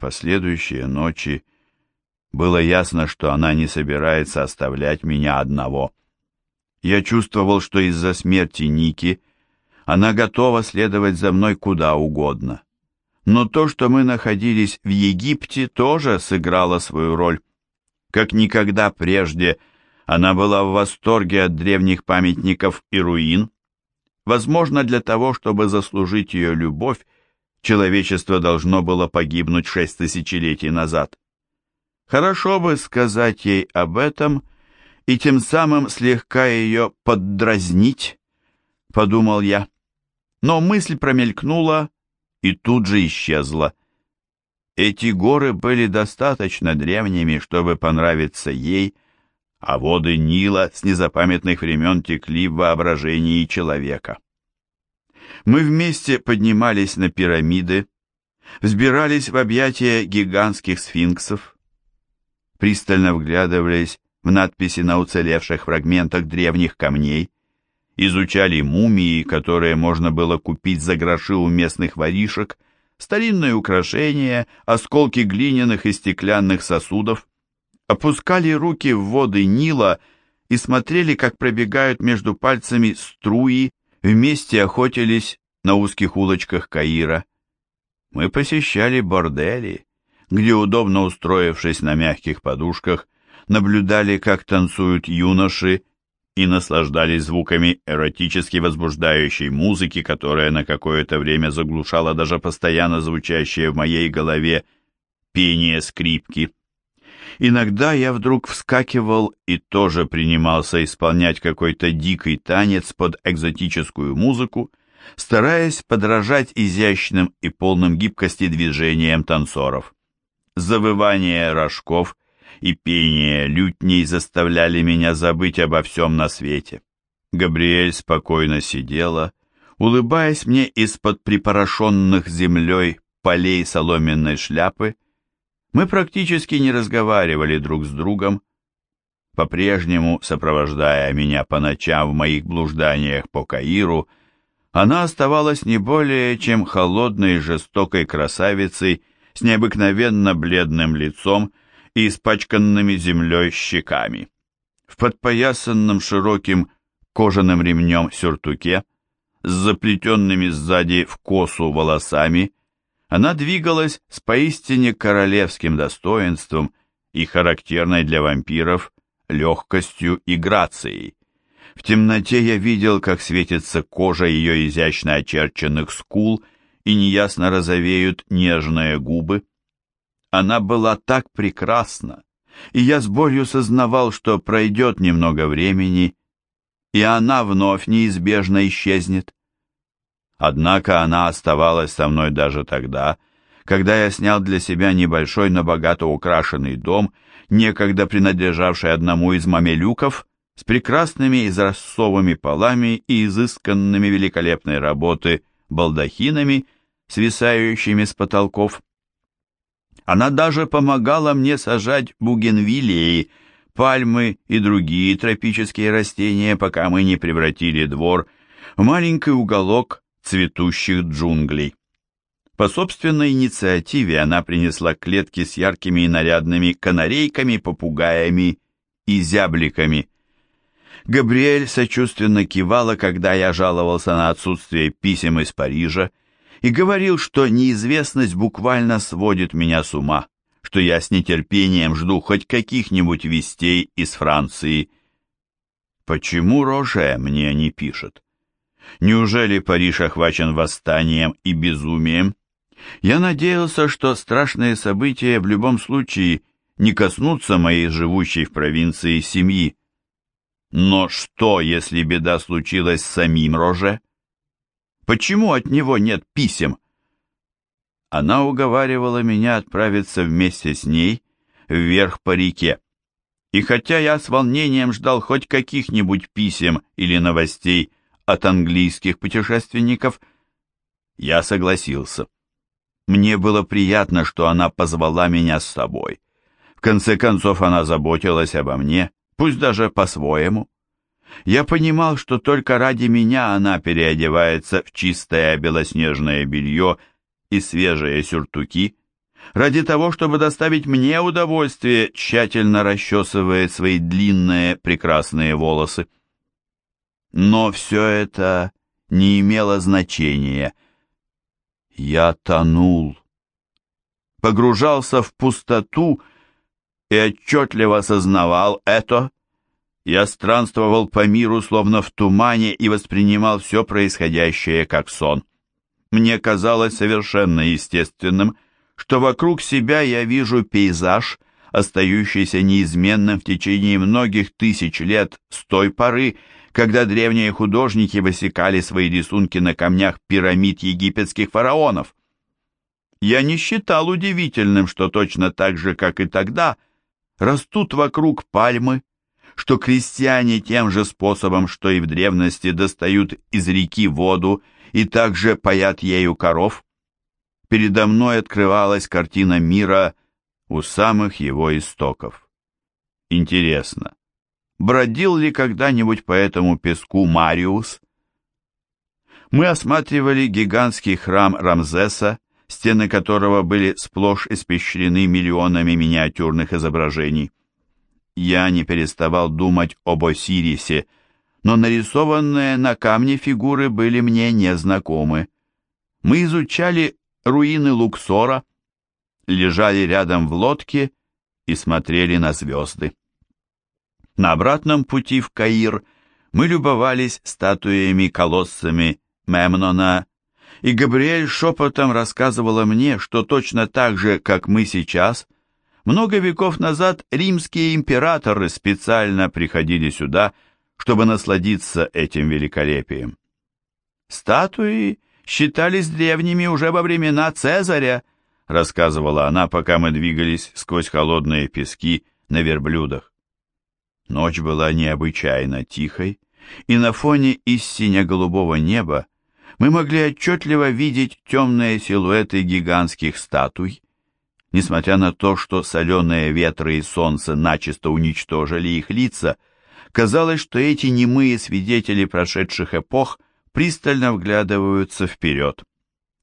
последующие ночи было ясно, что она не собирается оставлять меня одного. Я чувствовал, что из-за смерти Ники она готова следовать за мной куда угодно. Но то, что мы находились в Египте, тоже сыграло свою роль. Как никогда прежде она была в восторге от древних памятников и руин. Возможно, для того, чтобы заслужить ее любовь, человечество должно было погибнуть шесть тысячелетий назад. Хорошо бы сказать ей об этом и тем самым слегка ее поддразнить, подумал я. Но мысль промелькнула и тут же исчезла. Эти горы были достаточно древними, чтобы понравиться ей, а воды Нила с незапамятных времен текли в воображении человека. Мы вместе поднимались на пирамиды, взбирались в объятия гигантских сфинксов, пристально вглядывались в надписи на уцелевших фрагментах древних камней, изучали мумии, которые можно было купить за гроши у местных воришек, старинные украшения, осколки глиняных и стеклянных сосудов, опускали руки в воды Нила и смотрели, как пробегают между пальцами струи, вместе охотились на узких улочках Каира. Мы посещали бордели, где, удобно устроившись на мягких подушках, наблюдали, как танцуют юноши и наслаждались звуками эротически возбуждающей музыки, которая на какое-то время заглушала даже постоянно звучащее в моей голове пение скрипки. Иногда я вдруг вскакивал и тоже принимался исполнять какой-то дикий танец под экзотическую музыку, стараясь подражать изящным и полным гибкости движениям танцоров. Завывание рожков и пение лютней заставляли меня забыть обо всем на свете. Габриэль спокойно сидела, улыбаясь мне из-под припорошенных землей полей соломенной шляпы. Мы практически не разговаривали друг с другом, по-прежнему сопровождая меня по ночам в моих блужданиях по Каиру, она оставалась не более чем холодной и жестокой красавицей с необыкновенно бледным лицом и испачканными землей щеками. В подпоясанном широким кожаным ремнем сюртуке, с заплетенными сзади в косу волосами, она двигалась с поистине королевским достоинством и характерной для вампиров легкостью и грацией. В темноте я видел, как светится кожа ее изящно очерченных скул и неясно розовеют нежные губы. Она была так прекрасна, и я с болью сознавал, что пройдет немного времени, и она вновь неизбежно исчезнет. Однако она оставалась со мной даже тогда, когда я снял для себя небольшой, но богато украшенный дом, некогда принадлежавший одному из мамелюков, с прекрасными изразцовыми полами и изысканными великолепной работы балдахинами, свисающими с потолков. Она даже помогала мне сажать бугенвиллеи, пальмы и другие тропические растения, пока мы не превратили двор в маленький уголок цветущих джунглей. По собственной инициативе она принесла клетки с яркими и нарядными канарейками, попугаями и зябликами. Габриэль сочувственно кивала, когда я жаловался на отсутствие писем из Парижа, и говорил, что неизвестность буквально сводит меня с ума, что я с нетерпением жду хоть каких-нибудь вестей из Франции. Почему Роже мне не пишет? Неужели Париж охвачен восстанием и безумием? Я надеялся, что страшные события в любом случае не коснутся моей живущей в провинции семьи. Но что, если беда случилась с самим Роже? Почему от него нет писем? Она уговаривала меня отправиться вместе с ней вверх по реке. И хотя я с волнением ждал хоть каких-нибудь писем или новостей от английских путешественников, я согласился. Мне было приятно, что она позвала меня с собой. В конце концов, она заботилась обо мне, пусть даже по-своему. Я понимал, что только ради меня она переодевается в чистое белоснежное белье и свежие сюртуки, ради того, чтобы доставить мне удовольствие, тщательно расчесывает свои длинные прекрасные волосы. Но все это не имело значения. Я тонул, погружался в пустоту и отчетливо осознавал это. Я странствовал по миру, словно в тумане, и воспринимал все происходящее как сон. Мне казалось совершенно естественным, что вокруг себя я вижу пейзаж, остающийся неизменным в течение многих тысяч лет с той поры, когда древние художники высекали свои рисунки на камнях пирамид египетских фараонов. Я не считал удивительным, что точно так же, как и тогда, растут вокруг пальмы, что крестьяне тем же способом, что и в древности, достают из реки воду и также паят ею коров. Передо мной открывалась картина мира у самых его истоков. Интересно, бродил ли когда-нибудь по этому песку Мариус? Мы осматривали гигантский храм Рамзеса, стены которого были сплошь испещрены миллионами миниатюрных изображений. Я не переставал думать об Осирисе, но нарисованные на камне фигуры были мне незнакомы. Мы изучали руины Луксора, лежали рядом в лодке и смотрели на звезды. На обратном пути в Каир мы любовались статуями-колоссами Мемнона, и Габриэль шепотом рассказывала мне, что точно так же, как мы сейчас, много веков назад римские императоры специально приходили сюда, чтобы насладиться этим великолепием. Статуи считались древними уже во времена Цезаря, рассказывала она, пока мы двигались сквозь холодные пески на верблюдах. Ночь была необычайно тихой, и на фоне из сине-голубого неба мы могли отчетливо видеть темные силуэты гигантских статуй. Несмотря на то, что соленые ветры и солнце начисто уничтожили их лица, казалось, что эти немые свидетели прошедших эпох пристально вглядываются вперед.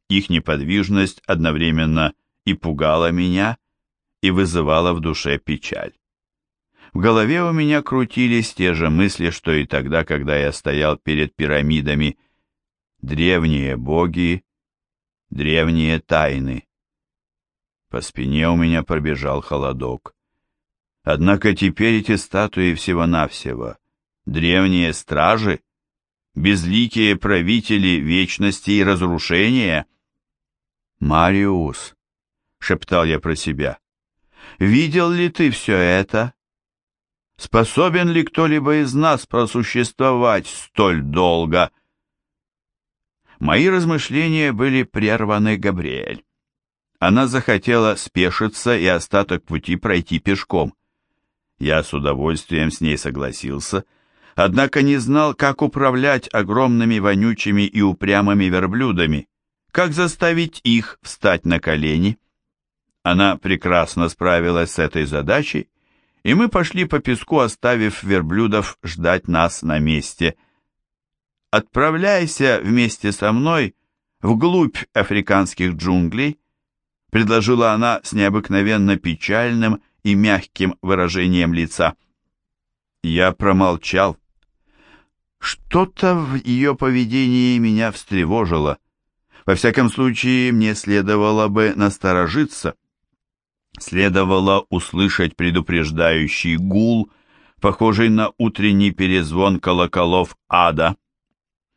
Их неподвижность одновременно и пугала меня, и вызывала в душе печаль. В голове у меня крутились те же мысли, что и тогда, когда я стоял перед пирамидами. Древние боги, древние тайны. По спине у меня пробежал холодок. Однако теперь эти статуи всего-навсего древние стражи, безликие правители вечности и разрушения. «Мариус», — шептал я про себя, — «видел ли ты все это?» Способен ли кто-либо из нас просуществовать столь долго? Мои размышления были прерваны Габриэль. Она захотела спешиться и остаток пути пройти пешком. Я с удовольствием с ней согласился, однако не знал, как управлять огромными вонючими и упрямыми верблюдами, как заставить их встать на колени. Она прекрасно справилась с этой задачей, и мы пошли по песку, оставив верблюдов ждать нас на месте. «Отправляйся вместе со мной вглубь африканских джунглей», предложила она с необыкновенно печальным и мягким выражением лица. Я промолчал. Что-то в ее поведении меня встревожило. Во всяком случае, мне следовало бы насторожиться. Следовало услышать предупреждающий гул, похожий на утренний перезвон колоколов ада.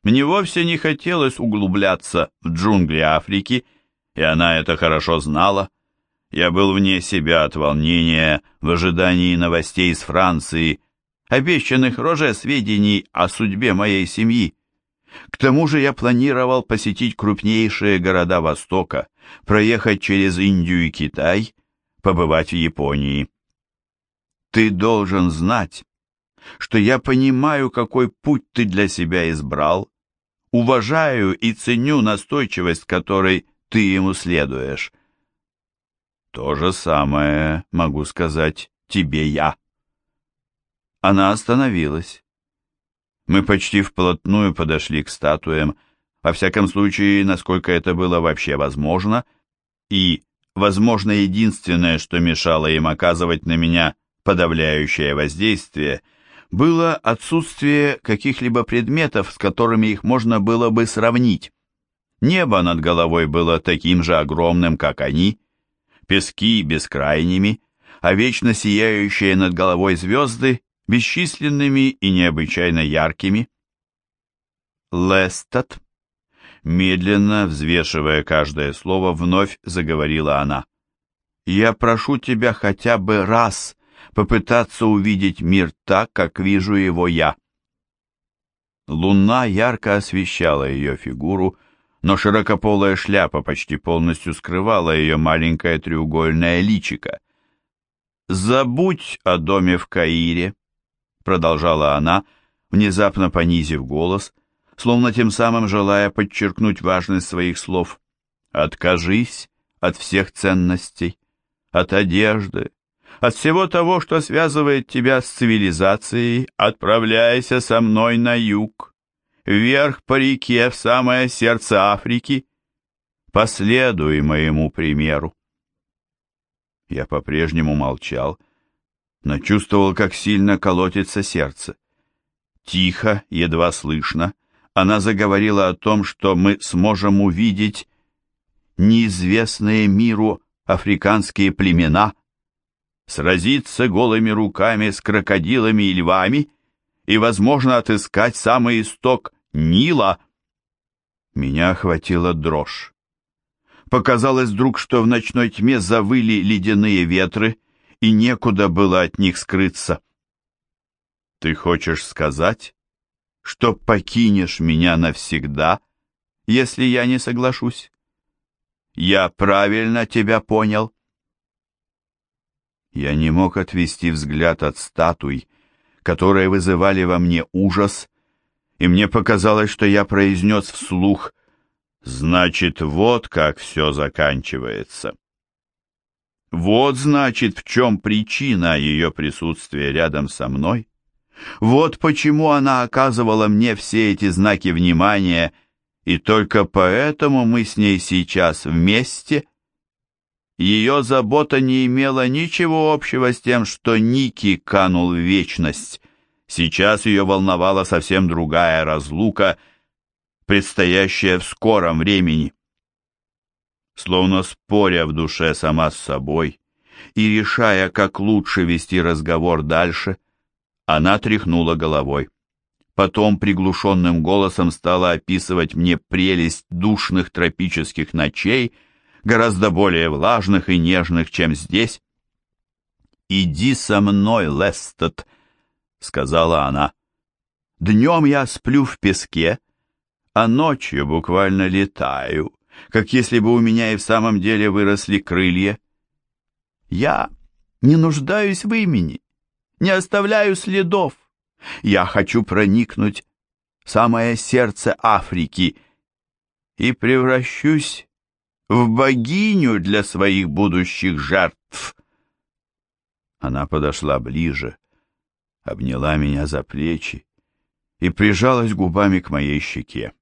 Мне вовсе не хотелось углубляться в джунгли Африки, и она это хорошо знала. Я был вне себя от волнения в ожидании новостей из Франции, обещанных роже сведений о судьбе моей семьи. К тому же я планировал посетить крупнейшие города Востока, проехать через Индию и Китай побывать в Японии. Ты должен знать, что я понимаю, какой путь ты для себя избрал, уважаю и ценю настойчивость, которой ты ему следуешь. То же самое могу сказать тебе я. Она остановилась. Мы почти вплотную подошли к статуям, во всяком случае, насколько это было вообще возможно, и возможно, единственное, что мешало им оказывать на меня подавляющее воздействие, было отсутствие каких-либо предметов, с которыми их можно было бы сравнить. Небо над головой было таким же огромным, как они, пески бескрайними, а вечно сияющие над головой звезды бесчисленными и необычайно яркими. Лестат, медленно взвешивая каждое слово, вновь заговорила она. «Я прошу тебя хотя бы раз попытаться увидеть мир так, как вижу его я». Луна ярко освещала ее фигуру, но широкополая шляпа почти полностью скрывала ее маленькое треугольное личико. «Забудь о доме в Каире», — продолжала она, внезапно понизив голос, словно тем самым желая подчеркнуть важность своих слов. «Откажись от всех ценностей, от одежды, от всего того, что связывает тебя с цивилизацией, отправляйся со мной на юг, вверх по реке в самое сердце Африки, последуй моему примеру. Я по-прежнему молчал, но чувствовал, как сильно колотится сердце. Тихо, едва слышно, она заговорила о том, что мы сможем увидеть неизвестные миру африканские племена, сразиться голыми руками с крокодилами и львами и, возможно, отыскать самый исток Нила. Меня охватила дрожь. Показалось вдруг, что в ночной тьме завыли ледяные ветры, и некуда было от них скрыться. «Ты хочешь сказать, что покинешь меня навсегда, если я не соглашусь? Я правильно тебя понял?» Я не мог отвести взгляд от статуй, которые вызывали во мне ужас, и мне показалось, что я произнес вслух Значит, вот как все заканчивается. Вот, значит, в чем причина ее присутствия рядом со мной. Вот почему она оказывала мне все эти знаки внимания, и только поэтому мы с ней сейчас вместе. Ее забота не имела ничего общего с тем, что Ники канул в вечность. Сейчас ее волновала совсем другая разлука — предстоящее в скором времени. Словно споря в душе сама с собой и решая, как лучше вести разговор дальше, она тряхнула головой. Потом приглушенным голосом стала описывать мне прелесть душных тропических ночей, гораздо более влажных и нежных, чем здесь. «Иди со мной, Лестед», — сказала она. «Днем я сплю в песке, а ночью буквально летаю, как если бы у меня и в самом деле выросли крылья. Я не нуждаюсь в имени, не оставляю следов. Я хочу проникнуть в самое сердце Африки и превращусь в богиню для своих будущих жертв. Она подошла ближе, обняла меня за плечи и прижалась губами к моей щеке.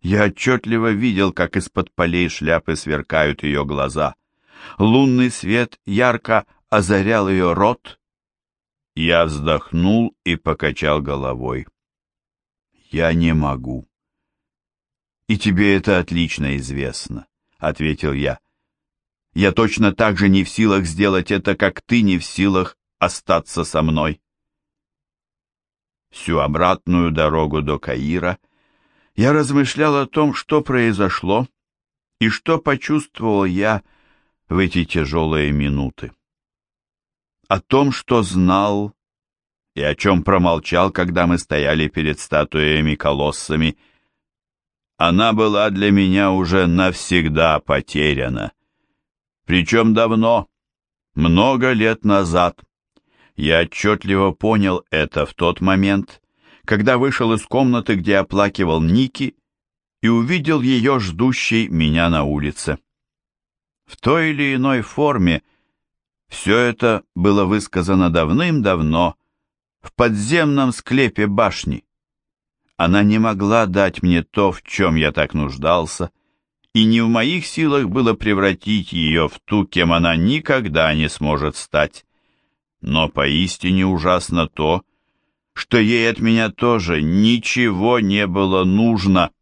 Я отчетливо видел, как из-под полей шляпы сверкают ее глаза. Лунный свет ярко озарял ее рот. Я вздохнул и покачал головой. «Я не могу». «И тебе это отлично известно», — ответил я. «Я точно так же не в силах сделать это, как ты не в силах остаться со мной». Всю обратную дорогу до Каира — я размышлял о том, что произошло и что почувствовал я в эти тяжелые минуты. О том, что знал и о чем промолчал, когда мы стояли перед статуями-колоссами. Она была для меня уже навсегда потеряна. Причем давно, много лет назад. Я отчетливо понял это в тот момент, когда вышел из комнаты, где оплакивал Ники, и увидел ее ждущей меня на улице. В той или иной форме все это было высказано давным-давно в подземном склепе башни. Она не могла дать мне то, в чем я так нуждался, и не в моих силах было превратить ее в ту, кем она никогда не сможет стать. Но поистине ужасно то, что ей от меня тоже ничего не было нужно.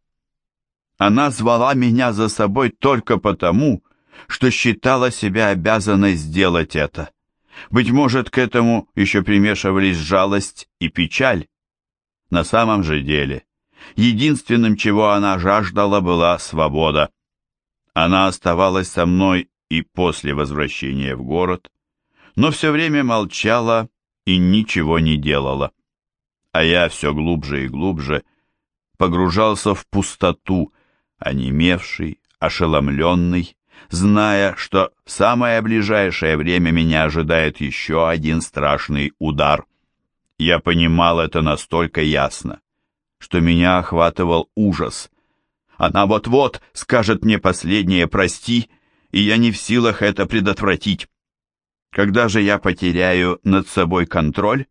Она звала меня за собой только потому, что считала себя обязанной сделать это. Быть может, к этому еще примешивались жалость и печаль. На самом же деле, единственным, чего она жаждала, была свобода. Она оставалась со мной и после возвращения в город, но все время молчала и ничего не делала. А я все глубже и глубже погружался в пустоту, онемевший, ошеломленный, зная, что в самое ближайшее время меня ожидает еще один страшный удар. Я понимал это настолько ясно, что меня охватывал ужас. Она вот-вот скажет мне последнее «прости», и я не в силах это предотвратить. Когда же я потеряю над собой контроль?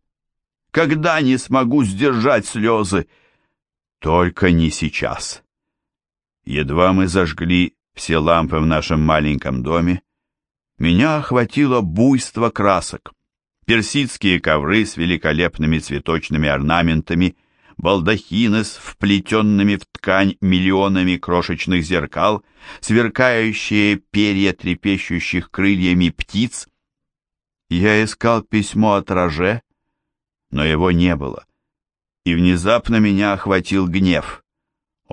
Когда не смогу сдержать слезы? Только не сейчас. Едва мы зажгли все лампы в нашем маленьком доме, меня охватило буйство красок. Персидские ковры с великолепными цветочными орнаментами, балдахины с вплетенными в ткань миллионами крошечных зеркал, сверкающие перья трепещущих крыльями птиц. Я искал письмо от Роже, но его не было. И внезапно меня охватил гнев.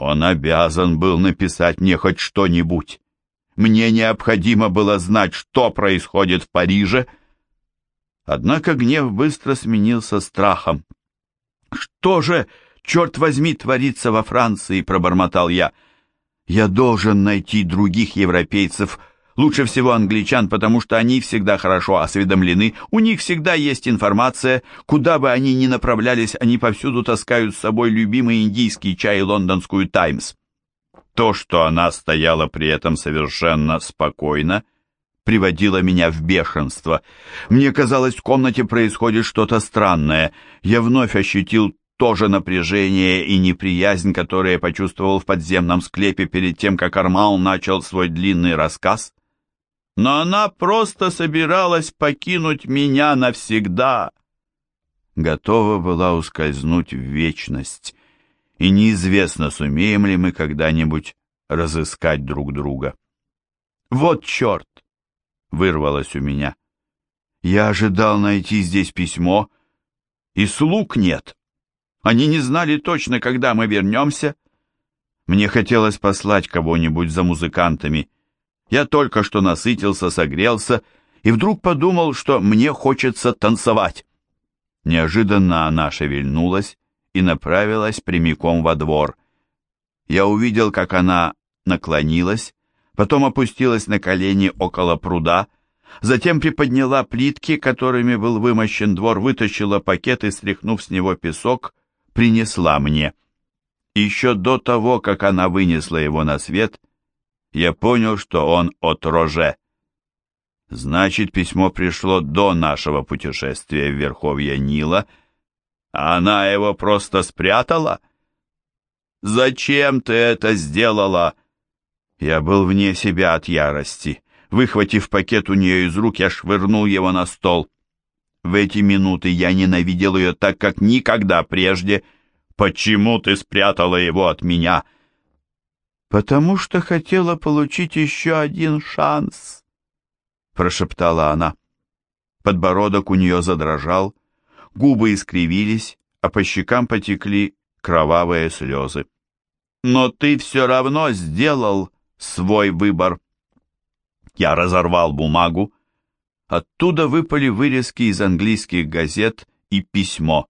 Он обязан был написать мне хоть что-нибудь. Мне необходимо было знать, что происходит в Париже. Однако гнев быстро сменился страхом. «Что же, черт возьми, творится во Франции?» — пробормотал я. «Я должен найти других европейцев, Лучше всего англичан, потому что они всегда хорошо осведомлены, у них всегда есть информация, куда бы они ни направлялись, они повсюду таскают с собой любимый индийский чай и лондонскую «Таймс». То, что она стояла при этом совершенно спокойно, приводило меня в бешенство. Мне казалось, в комнате происходит что-то странное. Я вновь ощутил то же напряжение и неприязнь, которые почувствовал в подземном склепе перед тем, как Армал начал свой длинный рассказ но она просто собиралась покинуть меня навсегда. Готова была ускользнуть в вечность, и неизвестно, сумеем ли мы когда-нибудь разыскать друг друга. «Вот черт!» — вырвалось у меня. «Я ожидал найти здесь письмо, и слуг нет. Они не знали точно, когда мы вернемся. Мне хотелось послать кого-нибудь за музыкантами, я только что насытился, согрелся и вдруг подумал, что мне хочется танцевать. Неожиданно она шевельнулась и направилась прямиком во двор. Я увидел, как она наклонилась, потом опустилась на колени около пруда, затем приподняла плитки, которыми был вымощен двор, вытащила пакет и, стряхнув с него песок, принесла мне. Еще до того, как она вынесла его на свет, я понял, что он от Роже. Значит, письмо пришло до нашего путешествия в Верховье Нила, а она его просто спрятала? «Зачем ты это сделала?» Я был вне себя от ярости. Выхватив пакет у нее из рук, я швырнул его на стол. В эти минуты я ненавидел ее так, как никогда прежде. «Почему ты спрятала его от меня?» «Потому что хотела получить еще один шанс», — прошептала она. Подбородок у нее задрожал, губы искривились, а по щекам потекли кровавые слезы. «Но ты все равно сделал свой выбор». Я разорвал бумагу. Оттуда выпали вырезки из английских газет и письмо.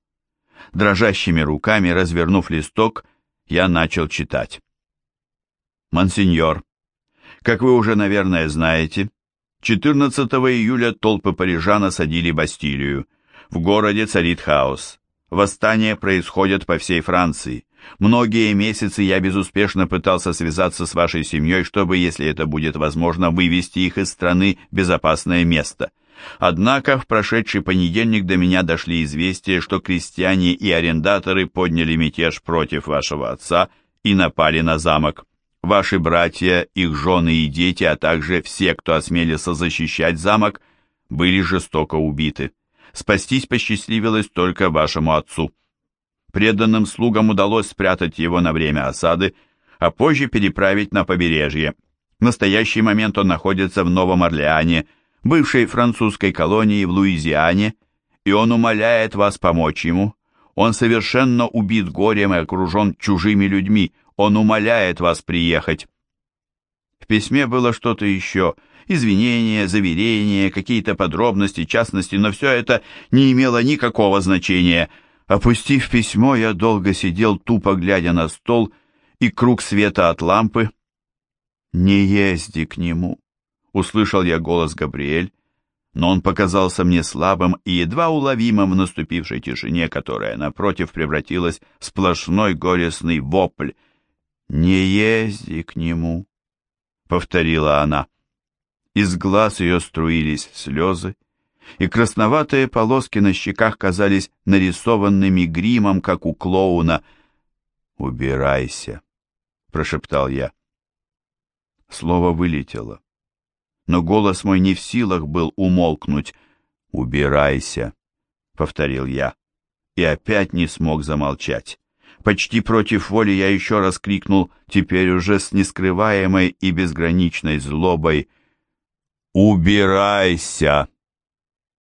Дрожащими руками, развернув листок, я начал читать. Монсеньор, как вы уже, наверное, знаете, 14 июля толпы парижан осадили Бастилию. В городе царит хаос. Восстания происходят по всей Франции. Многие месяцы я безуспешно пытался связаться с вашей семьей, чтобы, если это будет возможно, вывести их из страны в безопасное место. Однако в прошедший понедельник до меня дошли известия, что крестьяне и арендаторы подняли мятеж против вашего отца и напали на замок. Ваши братья, их жены и дети, а также все, кто осмелился защищать замок, были жестоко убиты. Спастись посчастливилось только вашему отцу. Преданным слугам удалось спрятать его на время осады, а позже переправить на побережье. В настоящий момент он находится в Новом Орлеане, бывшей французской колонии в Луизиане, и он умоляет вас помочь ему. Он совершенно убит горем и окружен чужими людьми. Он умоляет вас приехать. В письме было что-то еще. Извинения, заверения, какие-то подробности, частности, но все это не имело никакого значения. Опустив письмо, я долго сидел, тупо глядя на стол и круг света от лампы. «Не езди к нему», — услышал я голос Габриэль, но он показался мне слабым и едва уловимым в наступившей тишине, которая, напротив, превратилась в сплошной горестный вопль. «Не езди к нему», — повторила она. Из глаз ее струились слезы, и красноватые полоски на щеках казались нарисованными гримом, как у клоуна. «Убирайся», — прошептал я. Слово вылетело но голос мой не в силах был умолкнуть. «Убирайся», — повторил я, и опять не смог замолчать. Почти против воли я еще раз крикнул, теперь уже с нескрываемой и безграничной злобой, «Убирайся!»